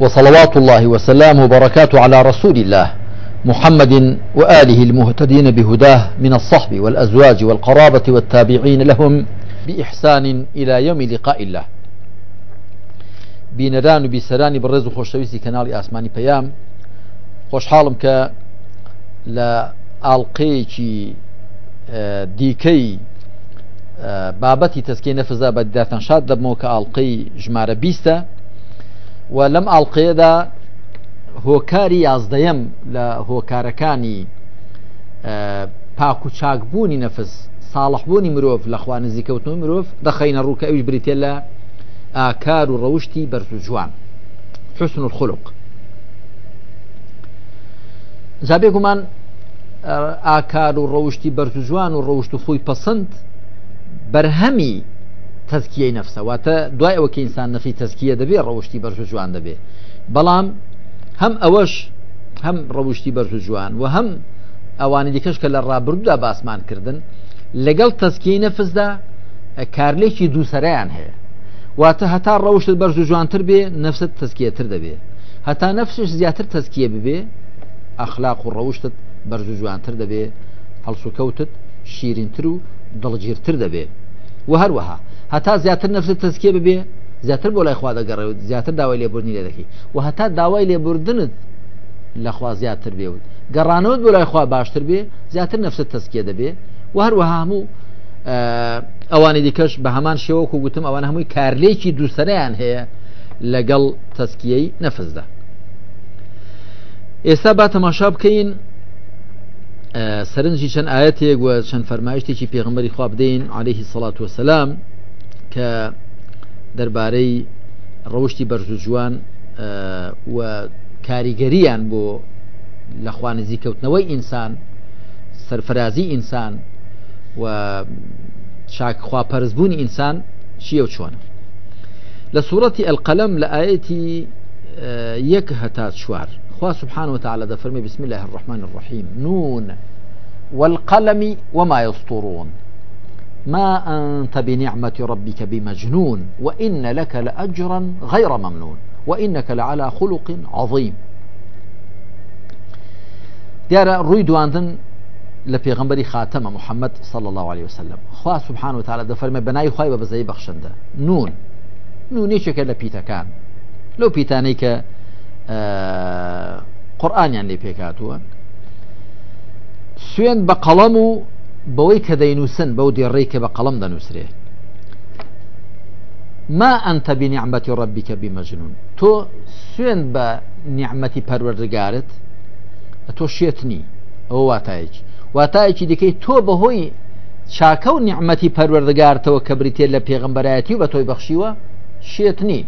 وصلوات الله وسلامه وبركاته على رسول الله محمد وآله المهتدين بهداه من الصحب والأزواج والقرابة والتابعين لهم بإحسان إلى يوم لقاء الله بینەران و بیسەرانی خوشتويسي كنالي آسماني بيام خوش حالم خۆشحاڵم لا ألقيكي آه، ديكي آه، بابتي بابەتی تەسکی بدافن شاد دەبمەوە کە ئاڵلقەی ژمارە بیستە و لەم ئاڵلقەیەدا هۆکاری یازدەەم لە هۆکارەکانی پاک و چاکبوونی نەفس ساڵحبوونی مرۆڤ لەخوا نزیکەوتنەوە مرۆڤ دەخینە ڕووکە ئەوش بریتێ لە ئاکار و ڕەوشی بەرزوو جوان حسن و خلق زابێگومان ئاکار و ڕەوشی بەرزوو جوان و ڕەوشت و خۆی پەسەند بەرهەمی تەزکیە نەفسەواتە دوای ئەوە کە ئینسان نەفی تەزکیە دەبێت ڕەوشی بەرز جوان دەبێت بەڵام هەم ئەوەش هەم ڕەوشی بەرز جوان و هەم ئەوانی دیکەش کە لە ڕابردودا باسمان کردن لەگەڵ تەسکی نەفزدا کارلێکی دووسەریان هەیە واتە هەتا ڕەوشت بەرز جوانتر بێ نفست تەسکیەتر دەبێت هەتا نفسش زیاتر تەسکیە ببێ ئەخلاق و ڕەوشتت بەرز جوانتر دەبێ هەڵسوکەوتت شیرینتر و دڵگیرتر دەبێت و هەروەها هەتا زیاتر نفس تەسکێ ببێ زیاتر بۆ لای خوا دەگەڕێت زیاتر داوای لێبوردنی لێ دەکەی و هەتا داوای لێبوردنت لەخوا زیاتر بێوت گەڕانەوەت بۆ لای خوا باشتر بێ زیاتر نفس تەسکێ دەبێ و هەروەها هەموو ئەوانی دیکەش بە هەمان شێوەکو گوتم ئەوان هەمووی کارلێکی دووسەریان هەیە لەگەڵ تەسکیەی نەفزدا ئێستا با تەماشا بکەین سەرنجی چەند ئاەتێک وە چەند فەرمایشتێکی پێغمبەری خواب بدەین عليهەیهی سەڵات وسلام کە دەربارەی ڕەوشی بەرزوو جوان و کاریگەریان بۆ لە خوانزی کەوتنەوەی ئینسان سەرفرازی ئینسان و چاکخوا پەرزبوونی ئینسان چیە و چۆنە لە سوورەتی ئەلقەلم لە ئاەتی یەک هەتا چوار خوا سبحان وتعالى دفرمي بسم الله الرحمن الرحيم نون والقلم وما يسطرون ما أنت بنعمة ربك بمجنون وإن لك لأجرا غير ممنون وإنك لعلى خلق عظيم ديارة ڕووی دواندن لفي غنبري خاتم محمد صلى الله عليه وسلم خواه سبحانه وتعالى دفر ما بناي خواه ببزاي بخشن ده نون نونێکێکە لبيتا كان لەو پیتانەی کە آه، قرآن يعني پێکاتوە سوێن بە قەڵەم و بەوەی کە دەینووسن بەو دێڕێی کە بە قەڵم دەنووسرێ ما ئەتە بینیعممەتی ڕبیکە بیمەژنون تۆ سوێن بە نیعممەتی پەروەردگارت تۆ شێتنی ئەو واتایەکی واتایەکی دیکەی تۆ بەهۆی چاکە و نیعممەتی پەروەردەگارتەوە کە بریتێ لە پێغمبەرایەتی و بە تۆی بەخشیوە شێتنی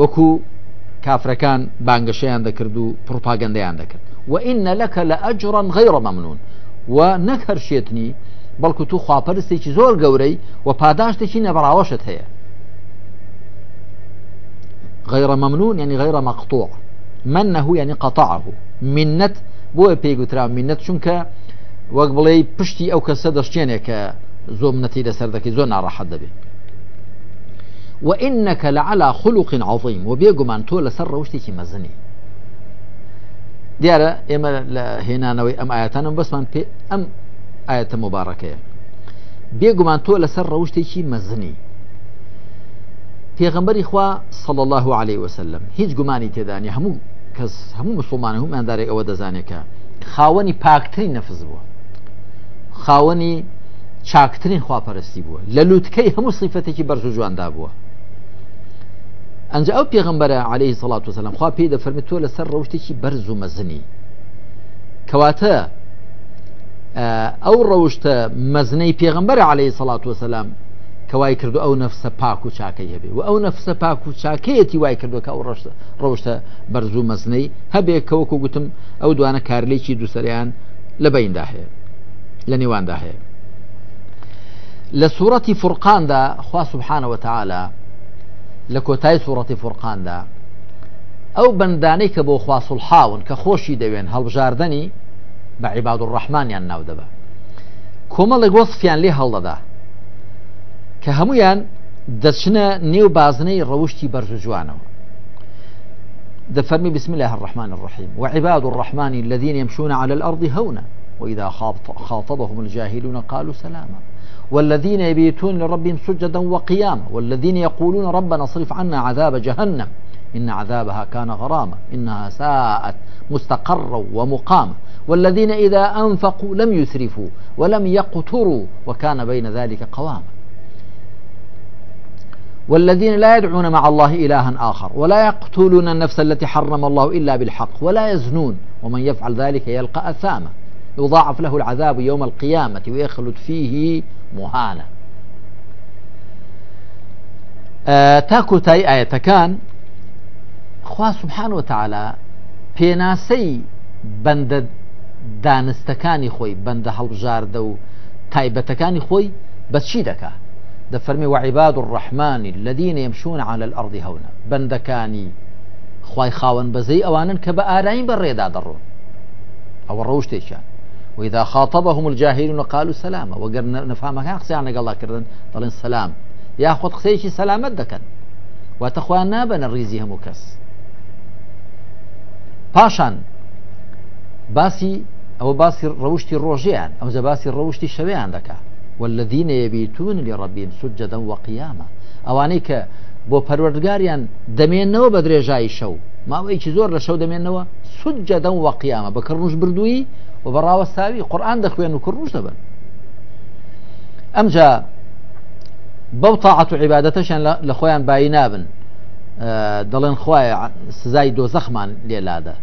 وەکو کافرەکان بانگەشەیان دەکرد و پرۆپاگەندەیان دەکرد وإن لك لأجرا غير ممنون ونكر شيتني بل كتو تو خواپەرستێکی زور گەورەی و پاداشتێکی نەبراوەشت هەیە غير ممنون يعني غير مقطوع منه يعني قطعه منت بۆ پێیگوترا منت چونکە وقبلي پشتي أو كسدش کەسە دەشتێنێک کە زۆ منەتی لەسەر دەکەی زۆر ناڕەحەت دەبێت وإنك لعلى خلق عظيم وبيجمان تو سر روشتك مزني دیارە ئێمە لە هێنانەوەی ئەم ئاەتانم بەسمان پێ ئەم ئاەتە مبارەکەیە بێگومان تۆ لەسەر ڕەوشتێکی مەزنی پێغمبەری خوا صڵ الله عليه وسلم هیچ گومانی تێدانی هەموو کەس هەموو مسلمانە هەموو مادارێک ئەوە دەزانێکە خاوەنی پاکترین نەفز بووە خاوەنی چاکترین خواپەرستی بووە لە لووتکەی هەموو سیفەتێکی بەرز و جواندا بووە ئەنج ئەو پێغمبەرە عليه سڵات وسلام خوا پێی دەفەرمێت تۆ لەسەر ڕەوشتێکی بەرز و مەزنی کەواتە ئەو ڕەوشتە مەزنەی پێغمبەر عليه سڵات وسلام کەوای کردو ئەو نفسە پاک و چاکەی هەبێ و ئەو نفسە پاک و چاکەیەتی وای کردو کە ئەو ڕشتە ڕەوشتە بەرزوو مەزنەی هەبێ کەوەکو گوتم ئەو دوانە کارلێکی دووسەریان لە بەیندا هەیە لە نێواندا هەیە لە سوورەتی فرقاندا خوا سبحانەوە تعاالە لە سورة فرقان دا او بەندانەی کە بۆ خواسوڵحاون كخوشي خۆشی هل هەڵبژاردننی بە عباد الرحمن ڕحمانیان ناو دەبە کۆمە لە گۆسفیان لێ هەڵدەدا کە هەمویان نيو بازني روشتي ڕەوشی بەرزجوانەوە دفرمي بسم الله الرحمن الرحيم وعباد الرحمن الذين يمشون على الأرض هونا وإذا خاطبهم الجاهلون قالوا سلاما والذين يبيتون لربهم سجدا وقياما والذين يقولون ربنا اصرف عنا عذاب جهنم إن عذابها كان غراما إنها ساءت مستقرا ومقاما والذين إذا أنفقوا لم يسرفوا ولم يقتروا وكان بين ذلك قواما والذين لا يدعون مع الله إلها آخر ولا يقتلون النفس التي حرم الله إلا بالحق ولا يزنون ومن يفعل ذلك يلقى أثاما يضاعف له العذاب يوم القيامة ويخلد فيه مهانا آه، تاي آية كان خوا سبحان وتعالا پێناسەی بەندە دانستەکانی خۆی بەندە هەڵبژاردە و تايبتكاني خوي بس شي دكا دفرمي وعباد الرحمن الذين يمشون على الأرض هون بندكاني خوي خاون بزي اوانن كبا آرائين ئارایی بەڕێدا او الروش تيشان وإذا خاطبهم الجاهلون قالوا سلاما وقر نفهم كان قصي عن الله كردن طلن سلام ياخذ قصيشي سلامت دكن واتخوان نابن الريزي هم كس پاشان باسی ئەو باسی ڕەوشی ڕۆژیان ئەو زە باسی ڕەوشی شەویان دکا والذینە یەبیتون لی ڕبین سجددە وە قیامە ئەوانەی کە بۆ پەروەردگاریان دەمێنەوە بە درێژایی شەو ماوەیکی زۆر لە شەو دەمێنەوە سجددە وە قیامە بەکە ڕژ بردووی و بەڕاوەستاوی قورآان دەخوێن و کوڕنوش دەبن ئەمجا بەو تاعات و عیباەتەشان لە خۆیان باایی نابن آه، دەڵێن خوایە سزای دۆزەخمان لێلادە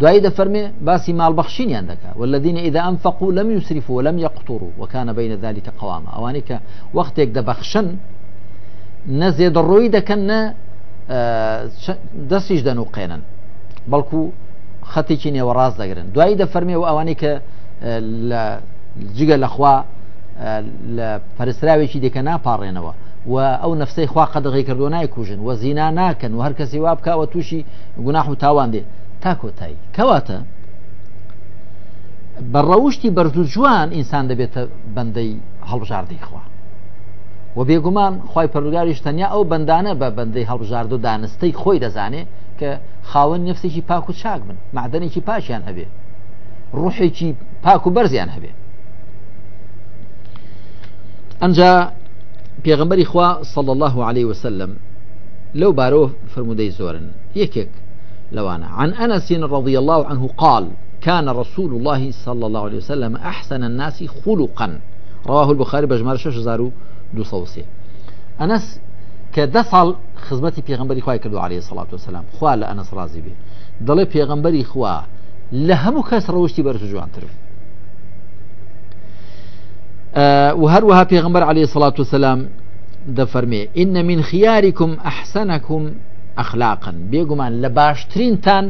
دوایی دەفەرمێ باسی ماڵبەخشینیان دەکا والذینە ئیدا ئەمفەقو لەم یوسریف و لەم یەقتور و وەکانە بینە ذلكکە قوامە ئەوانەی کە وەختێک دەبەخشن نە زێدەڕۆی دەکەن خەتێکی نێوە ڕاست دەگرن دوایی دەفەرمێ و ئەوانەی کە جگە لەخوا لە پەرسراوێکی دیکە ناپاڕێنەوە و ئەو نفسەی خوا قەدەغی کردو نایکوژن و زینا ناکەن و هەر کەسی وا بکەوە تووشی گوناح و تاوان دێ تا کۆتایی کەواتە بەڕەوشتی بەرزوو جوان ئینسان دەبێتە بەندەی هەڵبژاردەی خوا و بێگومان خی پەرگاریش تەنیا ئەو بەندانە بە بەندەی هەڵبژارد و دانستەی خۆی دەزانێ کە نفسی نفسێکی پاک و چاک بن معدنێکی پاشیان هەبێ ڕوحێکی پاک و بەرزیان هبی انجا پێغمبەری خوا صلی الله عليه وسلم لو بارۆ فرمودەی زۆرن یەکێک لوانا عن أنس رضي الله عنه قال كان رسول الله صلى الله عليه وسلم أحسن الناس خلقا رواه البخاري بجمار صوصي أنس کە ده ساڵ خزمەتی پێغمبەری خوای کردو عليه سلاات وسلام خوا لە ئەنەس رازی بێ دەڵێ پێغمبەری خوا لە هەموو کەس ڕەوشی بەرز جوانتر و هەروەها پێغمبەر عليه سلاات وسلام دەفەرمێ إن من خياركم أحسنكم أخلاقا بێگومان لە باشترینتان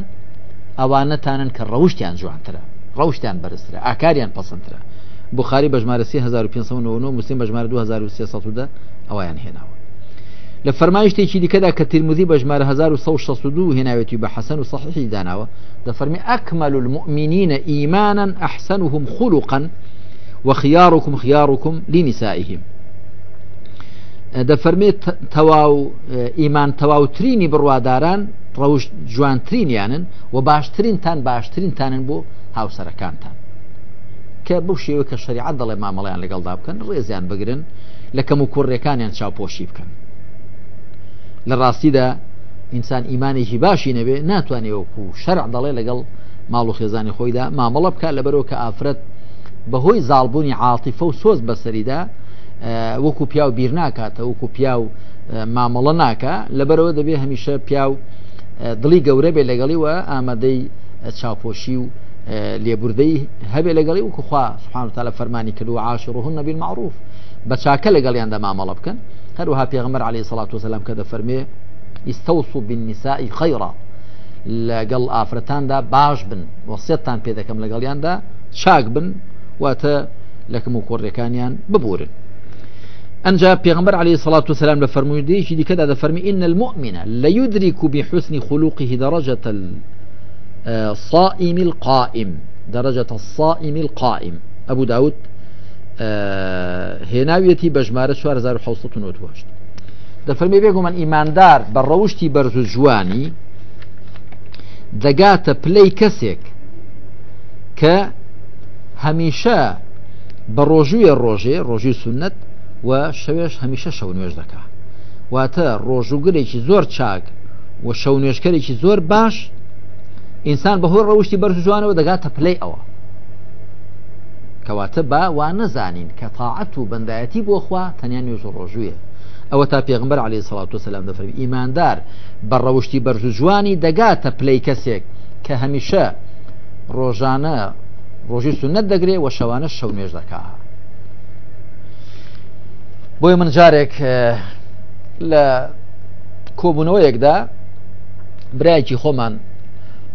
ئەوانەتانن کە ڕەوشتیان جوانترە ڕەوشتیان بەرزترە ئاکاریان پسندترە بخاری بەژمارە 1599 مسلیم بەژمار 2300 ئەویان هێناوە لە فەرمای شتێکی دیکەدا کە ترمزی بە ژمارە 1962 هێناوێتی بە حەسەن و صححی داناوە دەفەرمی ئەکمەل المؤمنینە ئیمانەن ئەحسنهم خلقا وخياركم خياركم لنسائهم دەفەرمێت تەواو ئیمان تەواوترینی بڕواداران ڕەوش جوانترینیانن و باشترینتان باشترینتانن بۆ هاوسەرەکانتان کە بەو شێوە کە شریعات دەڵێ مامەڵیان لەگەڵدا بکەن ڕێزیان بگرن لە کەم و کوڕێکانیان چاوپۆشی بکەن لە ڕاستیدا ئینسان ئیمانێکی باشی نەبێ ناتوانێوەکو شەرع دەڵێ لەگەڵ ماڵ و خێزانی خۆیدا مامەڵە بکە لەبەرەوە کە ئافرەت بەهۆی زالبوونی عاتیفە و سۆز بەسەریدا وەکو پیا و بیر ناکاتە وەکو پیا و مامەڵە ناکە لەبەرەوە دەبێ هەمیشە پیا و دڵی گەورە بێ لەگەڵیوە ئامادەی چاپۆشی و لێبوردەی هەبێ لەگەڵی وکوخوا سبحان تا لە فەرمانی کردو عاشڕهن نەبی معروف بە چاکە لەگەڵیاندا مامەڵە بکەن في غمر عليه والسلام كذا فرمي دەفەرمێ بالنساء خيرا خەیڕە آفرتان دا باش بن وەسیێتتان پێ دەکەم دا چاک بن واتا لەکەم و کۆڕەکانیان ببورن أنجا بيغمبر عليه الصلاة والسلام لفرمو ديش دي كذا فرمي إن المؤمن لا يدرك بحسن خلقه درجة الصائم آه، القائم درجة الصائم القائم أبو داود هێناویەتی بە ژمارە 1970 دەفەرمی بێگومان ئیماندار بە ڕەوشی بەرز و جوانی دەگاتە پلەی کەسێک کە هەمیشە بە ڕۆژویە ڕۆژێ ڕۆژی سنت و شەوێش هەمیشە شەو نوێژ دەکا واتە ڕۆژوگرێکی زۆر چاک و شەو نوێشکەرێکی زۆر باش ئینسان بەهۆی ڕەوشی بەرز جوانەوە دەگاتە پلەی ئەوە کەواتە باوا نەزانین کە تاعەت و بەندایەتی بۆخوا تەنیا نوێژ ڕۆژویە ئەوە تا پێغمبەر علی سەڵات و سەسلام دەفەرمی ئیماندار بە ڕەوشی بەرزجوانی دەگاتە پلەی کەسێک کە هەمیشە ڕۆژانە ڕۆژی سونەت دەگرێت و شەوانە شەو نوێژ دەکا بۆی من جارێک لە کۆبوونەوەیەکدا برایکی خۆمان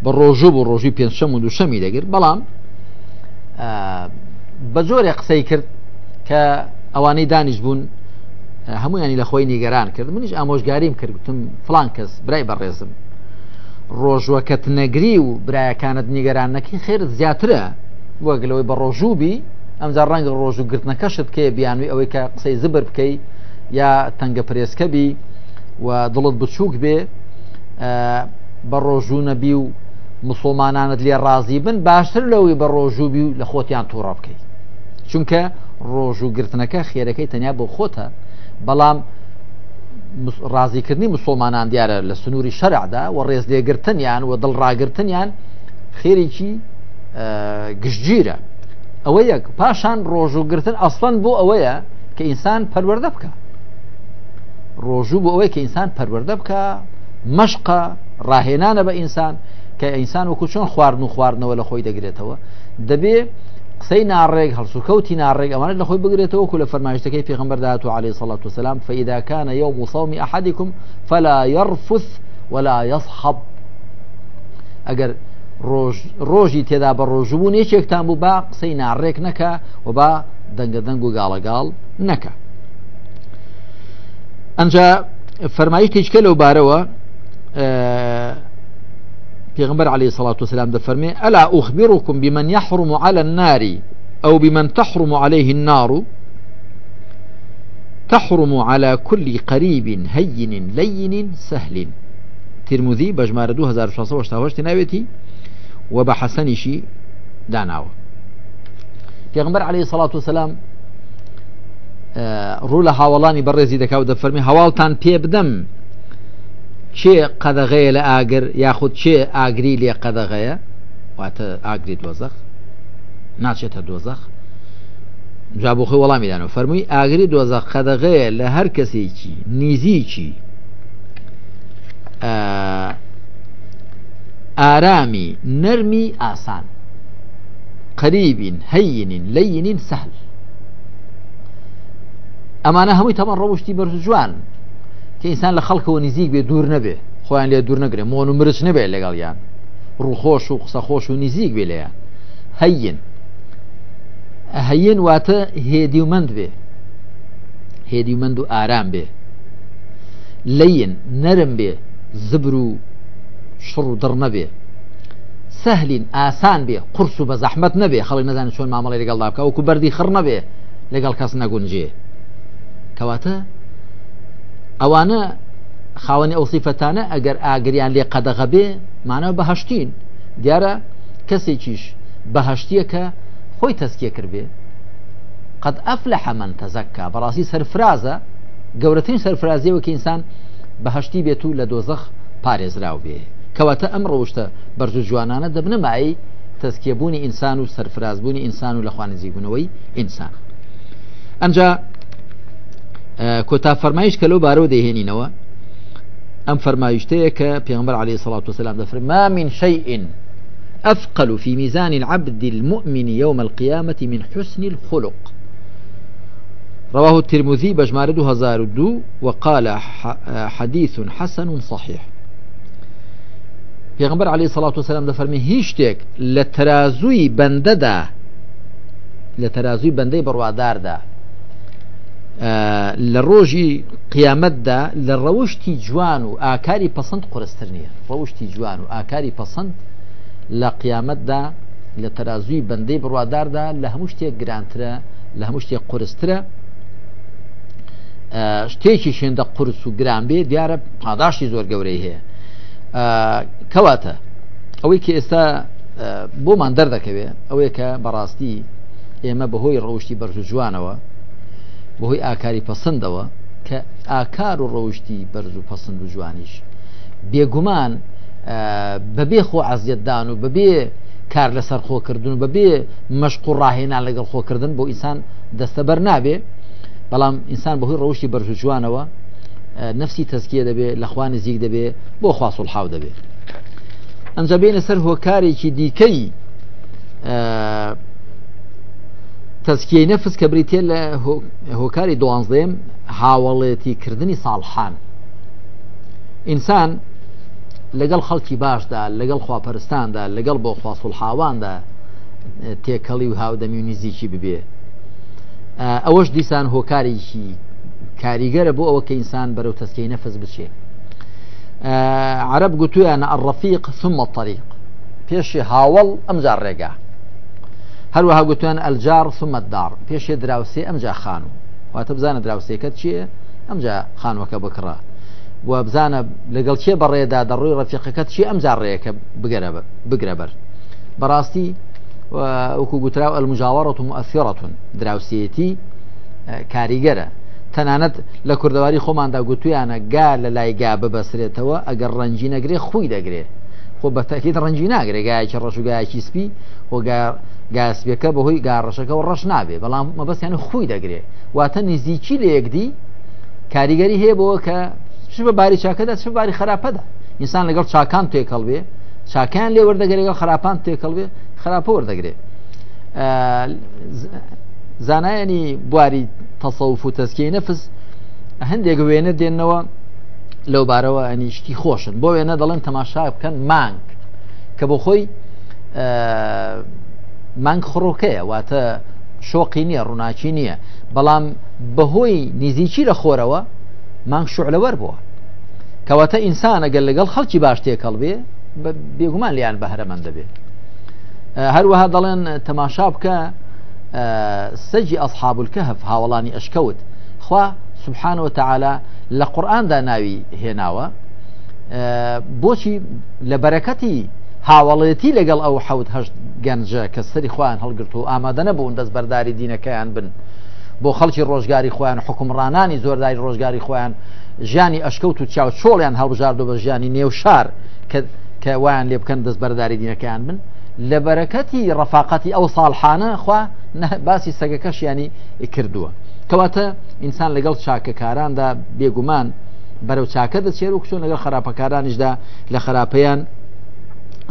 بە ڕۆژوو بۆ ڕۆژی پێنجشەم و دووشەمی دەگر بەڵام بە زۆرێ قسەی کرد کە ئەوانەی دانیش بوون هەمویانی لە خۆی نیگەران کرد منیش ئامۆژگاریم کردتم فلان کەس برای بەڕێزم ڕۆژوەکەت نەگری و برایەکانت نیگەرانەکەی خێر زیاترە وەگلەوەی بە ڕۆژوبی ئەمجار ڕەنگە ڕۆژ و گرتنەکەشت کێ بیانوی ئەوەی کە قسەی زبر بکەی یا تەنگە پرێسکەبی و دڵت بچووک بێ بە ڕۆژوونەبی و مسلمانانت لێ ڕازی بن باشتر لەوەی بە ڕۆژوبی و لە خۆتیان تووڕە بکەیت چونکە ڕۆژوگرتنەکە خێرەکەی تەنیا بۆ خۆتە بەڵام ڕازیکردنی مسلمانان دیارە لە سنووری شەرعدا و ڕێزلێگرتنیان و دڵڕاگرتنیان خێرێکی گشتگیرە ئەوە یەک پاشان ڕۆژوگرتن ئەسڵەن بۆ ئەوەیە کە ئینسان پەروەەردە بکە ڕۆژوو بۆ ئەوەی کە ئینسان پەروەەردە بکە مەشقە ڕاهێنانە بە ئینسان کە ئینسان وەکو چۆن خواردن و خواردنەوە لە خۆی دەگرێتەوە دەبێت سينا الرج هل سكوتنا الرج أما نحن خوي بقدر توكل فرماشت كيف في غمر دعته عليه الصلاة والسلام فإذا كان يوم صوم أحدكم فلا يرفث ولا يصحب أجر روج روجي تذا بروجون إيش يكتم ببع قسينا الرج نكا وبع دنگ دنگو قال قال نكا أنجا فرماشت إيش كلو باروا آه، پیغمبر علیه الصلاة والسلام دفرمي ألا أخبركم بمن يحرم على النار أو بمن تحرم عليه النار تحرم على كل قريب هين لين سهل ترمذی بجمار 2688 ناويتي وبحسنشي داناو پێغمبەر عليه الصلاة والسلام ڕوو آه، لە هاوڵانی بەڕێزی دەکاو دەفەرمی هەواڵتان پێ بدەم چێ قەدەغەیە لە ئاگر یاخود چێ ئاگری لێ قەدەغەیە واتە ئاگری دۆزەخ ناچێتە دۆزەخ جابخۆی وەڵامیدانەوە فەرمووی ئاگری دۆزە قەدەغەیە لە هەر کەسێکی نیزیکی ئارامی نەرمی ئاسان قەریبین هەینین لەینین سەل ئەمانە هەمووی تەمە ڕەوشتی بەرز جوان کە ئینسان لە خەڵکەوە نزیک بێ دوور نەبێ خۆیان لێ دوور نەگرێ مۆن و مرچ نەبێ لەگەڵیان ڕووخۆش و قسەخۆش و نزیک بێ لەیە هەین هەین واتە هێدی و مند بێ هێدی و مند و ئارام بێ لەین نەرم بێ زبر و شڕ و دڕ نەبێ سەهلین ئاسان بێ قرس و بە زەحمت نەبێ خەڵی نەزانانی چۆن مامەڵی لەگەڵ دابکە وەکو بەری خڕ نەبێ لەگەڵ کەس نەگونجێ کەواتە ئەوانە خاوەنی ئەوسیفەتانە ئەگەر ئاگریان لێ قەدەغە بێ مانەوە بەهشتین دیارە کەسێکیش بەهشتیە کە خۆی تەسکیە کردێ قەت ئەف لە حەمەەن تەزەکە بەڕاستی سەرفرازە گەورەترین سەرفرازیەوەکە ئینسان بەهشتی بێت و لە دۆزەخ پارێزراو بێ کەواتە ئەم ڕۆشتە بەرزوو جوانانە دەبنەمایی تەسکێبوونی ئینسان و سەرفرازبوونی ئینسان و لە خوانزیبوونەوەی ئینسان ئەمجا کۆتا آه، فەرمایش کە لەو بارەوە دەهێنینەوە ئەم فەرمایشتەیە کە پێغمبەر عليه الصلاة والسلام دەفر ما من شيء أثقل في ميزان العبد المؤمن يوم القيامة من حسن الخلق رواه الترمذي بجمار دو وقال حديث حسن صحيح پێغمبەر عليه الصلاة و سلام دەفەرمی هیچ شتێک لە تەازوی بەندەدا لە تەازوی بەندەی لە ڕۆژی قیامەتدا لە ڕەوشتی جوان و ئاکاری پەسەند قرستر نییە ڕەوشتی جوان و ئاکاری پەسەند لە قیامەتدا لە تەرازوی بەندەی بڕواداردا لە هەموو شتێک گرانترە لە هەموو شتێک قرسترە شتێکی شێندە قرس و گران بێ دیارە پاداشتی زۆر گەورەی هەیە کەواتە ئەوەی کە ئێستا بۆمان دەردەکەوێت ئەوەیە کە بەڕاستی ئێمە بەهۆی ڕەوشی بەرز جوانەوە بەهۆی ئاکاری پەسەندەوە کە ئاکار و ڕەوشتی بەرز و پەسەند و جوانیش بێگومان بەبێ خۆ عزیەتدان و بەبێ کار لەسەر خۆکردن و بەبێ مەشق و ڕاهێنان لەگەڵ خۆکردن بۆ ئینسان دەستەبەر نابێ بەڵام ئینسان بەهۆی ڕەوشی بەرز و جوانەوە نفسی تەسکیە دەبێت لەخوا نزیک دەبێت بۆ خواسوڵ حاو دەبێت ئەمجا بێنە سەر هۆکارێکی دیکەی تەسکیە نەفس کە بریتێ لە هۆکاری دوانزێم هاوڵێتی کردنی ساڵحان ئینسان لەگەڵ خەڵکی باشدا لەگەڵ خواپەرستاندا لەگەڵ بۆ خواسوول هاواندا تێکەڵی و هاودەمی و نزیکی ببێ ئەوەش دیسان هۆکارێکی کاریگەرە بۆ ئەوە کە ئینسان بەرەو تەسکەی نەفس بچێ عرب گوتویانە ئەڕەفیق ثمە تەریق پێشی هاوڵ ئەمجار ڕێگا هەروەها گوتوان ئەلجار سمەتدار پێشێ دراوسێ ئەمجا خانوو واتە بزانە دراوسێکەکە چییە ئەمجا خانوەکە بکڕە و بزانە لەگەڵ چێ بەڕێدا دەڕووی ڕەفیقەکەت چی ئەمجا ڕێەکە بگرە بەر بەڕاستی وەکو گوتراو ئەلمجاوەڕەت و مؤثیڕەتون دراوسەتی کاریگەرە تەنانەت لە کوردەواری خۆماندا گوتویانە گا لە لایگا ببەسرێتەوە ئەگەر ڕەنجی نەگرێ خۆی دەگرێت خۆ بە تاکیت ڕەنجی ناگرێگایکی ڕەشگایکی سپی گاسبەکە بەهۆی گاڕەشەکە و ڕەش نابێ بەڵام مەبەستیان خۆی دەگرێت واتە نزیکی لە یەکدی کاریگەری هەیە بەوە کە چ بە باری چاکەدا چ باری خراپەدا ئینسان لەگەڵ چاکان تێکەڵبێ چاکیان لێ وەردەگەرێگە خراپان تێکەڵبێ خراپە وەردەگرێت زانایانی بواری تەسەوف و تەسکی نەفس هەندێک وێنە دێنەوە لەو بارەوە ئەنیشتی خۆشن بۆ وێنە دەڵێن تەماشا بکەن مانگ کە بۆ خۆی مانگ خڕۆکەیە واتە شۆقی نییە ڕووناچی نییە بەڵام بەهۆی نزیکی لە خۆرەوە مانگ شوعلەوەەر بووە کەواتە ئینسانەگەر لەگەڵ خەڵکی باش تێکەڵ بێ بێگومان لیان بەهرەمەند دەبێت هەروەها دەڵێن تەماشا بکە سەجی ئەسحابولکە هەف هاوڵانی ئەشکەوت خوا سبحان وتعالا لە قورآاندا ناوی هێناوە بۆچی لە بەرەکەتی هاوڵێتی لەگەڵ ئەو حوت هەشت گەنجە کە سەری خۆیان هەڵگرت و ئامادە نەبوون دەست بەرداری دینەکەیان بن بۆ خەڵکی ڕۆژگاری خۆیان حکمڕانانی زۆرداری ڕۆژگاری خۆیان ژیانی ئەشکەوت و چاو چۆڵیان هەڵبژاردو بە ژیانی نێو شار کە وایان لێ بکەن دەست بەرداری دینەکەیان بن لە بەرەکەتی ڕەفاقەتی ئەو ساڵحانە خوا باسی سەگەکەش ینی کردووە کەواتە ئینسان لەگەڵ چاکەکاراندا بێگومان بەرەو چاکە دەچێر و کچۆن لەگەڵ خراپەکارانیشدا لە خراپەیان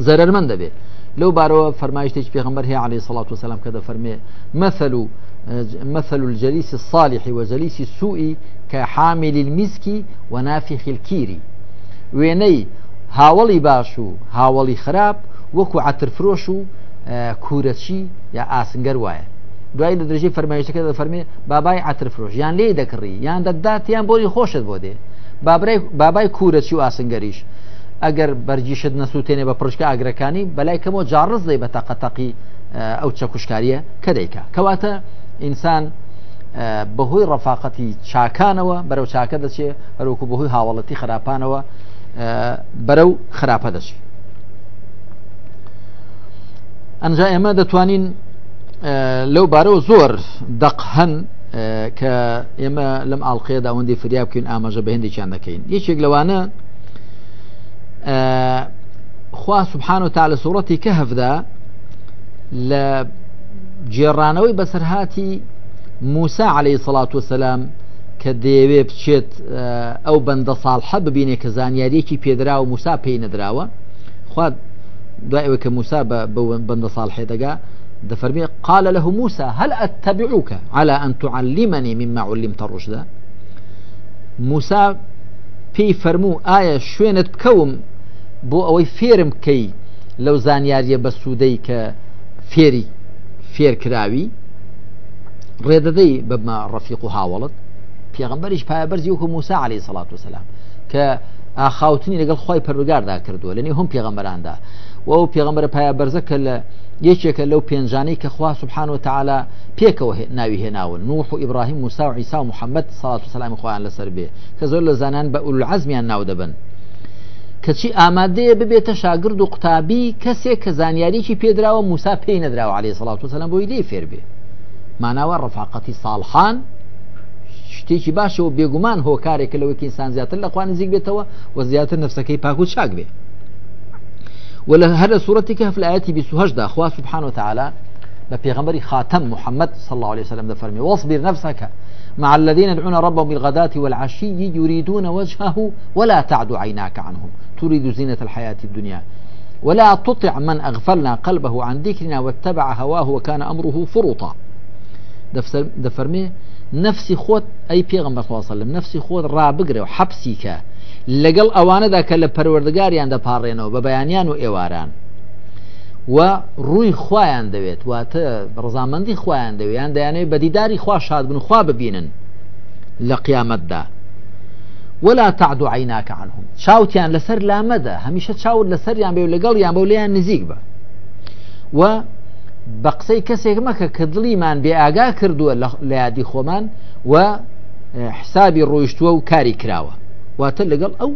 زەرمەند دەبێت لەو بارەوە فەرمایشتێک پێغمبەر هەیە عليه سڵات وسلام کە دەفەرمێ مەثل و مثل الجليس الصالح وجليس السوء كحامل المسك ونافخ الكير وێنەی هاوڵی باش و هاوڵی خراپ وەکو عترفرۆش و کورەچی یا ئاسنگەر وایە دوای لە درژی فەرمایشەکە لە فەرمی بابای عترفرۆژ یان لێ دەکڕی یان دەدات یان بۆری خۆشت بۆ دێ بابای کورەچی و ئاسنگەریش ئەگەر بەرجیشت نەسووتێنێ بە پرشکە ئاگرەکانی بەلای کەمەوە جاڕز دەی بە تەقەتەقی ئەو چەکوشکاریە کە دەیکا کەواتە ئینسان بەهۆی ڕەفاقەتی چاکانەوە بەرەو چاکە دەچێ هەروکو بەهۆی هاوڵەتی خراپانەوە بەرەو خراپە دەچێت ئەنج ئێمە دەتوانین لەو بارەوە زۆر دق هەن کە ئێمە لەم ئاڵلقەیەدا ئەوەندی فریا بکەین ئاماژە بە هندێکیان دەکەین یەکێک لەوانە خوا سبحان و تا لە سوڕەتی کە هەفدا لە جێڕانەوەی بەسەرهاتی موسا عليه سڵات وسلام کە دەیەوێ بچێت ئەو بەندە ساڵحە ببینێ کە زانیاریەکی پێدرا و موسا پێی نەدراوە خوا دوایەوە کە موسا بە بەندە ساڵحێ دەگا دفرمي قال له موسى هل أتبعك على أن تعلمني مما علمت الرشد موسى في فرمو آية شوينت بكوم بو أوي فيرم كي لو زانياري بسودي كفيري فير كراوي فێرکراوی ڕێدەدەی بەما ڕەفیق و هاوڵت پێغمبەریش پایە بەرزی عليه الصلاة والسلام ك ئاخاوتنی لەگەڵ خی پەرگاردا کردووە لەنی هەم پێغەمبەراندا و ئەو پێغەمبەر پایە بەرزەکە لە یەکێکە لەو پێنجانەی کە خوا سبحان و تعالا پێکەوە ناوی هێناون نوح و ئیبراهیم موسا و عیسا و محەممەد ساڵات و سلامی خۆیان لەسەر بێ کە زۆر لە زانان بە ئولعزمیان ناو دەبن کەچی ئامادەیە ببێتە شاگرد و قوتابی کەسێک کە زانیاریکی پێدراوە موسا پێی نەدراوە عليه سلاات و سلام بۆی لێ فێربێ ماناوە ڕفاقەتی ساڵحان شتێکی باشە و بێگومان هۆکارێکە لەوەی ئینسان زیاتر لە خوان نزیک بێتەوە و زیاتر نفسەکەی پاک و چاک بێ ولا هذا سورة كهف الآيات بسهج دا أخوة سبحانه وتعالى ببيغمبري خاتم محمد صلى الله عليه وسلم فرمي واصبر نفسك مع الذين يدعون ربهم بالغداة والعشي يريدون وجهه ولا تعد عيناك عنهم تريد زينة الحياة الدنيا ولا تطع من أغفلنا قلبه عن ذكرنا واتبع هواه وكان أمره فرطا دفرمي نفسی خۆت ئەی پێغم بەخوااسەلم نفسی خۆت ڕابگرێ و حەبسی کە لەگەڵ ئەوانەدا کە لە پەروەردگاریان دەپارڕێنەوە بە بەیانیان و ئێواران و ڕووی خۆیان دەوێت واتە ڕزامەندی خۆیان دەوێیان دەیانەوێت بە دیداری خوا شاد بن خوا ببینن لە قیامەتدا ولا تعد عیناك عنهم چاوتیان لەسەر لامەدە هەمیشە چاوت لەسەریان بێ و لەگەڵ یان بە و لیان نزیک بە و بە قسەی کەسێک مەکە کە دڵیمان بێ ئاگا کردووە لە یادی خۆمان و حسابی ڕۆیشتووە و کاری کراوە واتە لەگەڵ ئەو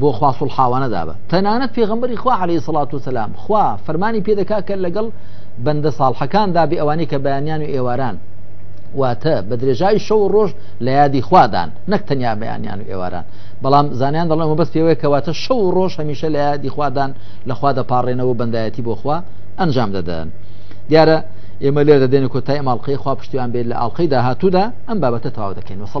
بۆ خواسوڵ حاوانەدابە تەنانەت پێغمبەری خوا عليه سڵات و سلام خوا فەرمانی پێدەکا کە لەگەڵ بەندە ساڵحەکاندا بێ ئەوانەی کە بەیانیان و ئێواران واتە بە درێژای شەو ڕۆژ لە یادی خوادان نەک تەنیا بەیانیان و ئێواران بەڵام زانیان دەڵێمە بەست پێوەیە کەواتە شەو ڕۆژ هەمیشە لە یادی خوادان لەخوا دەپارڕێنەوە بەندایەتی بۆ خوا ئەنجام دەدەن دیارە ئێمە لێر دەدەێن کۆتای ئەماڵقی خوا پشتیان بێت لە ئاڵلقی داهاتوودا ئەم بابەتە تەواو دەکەین وسڵ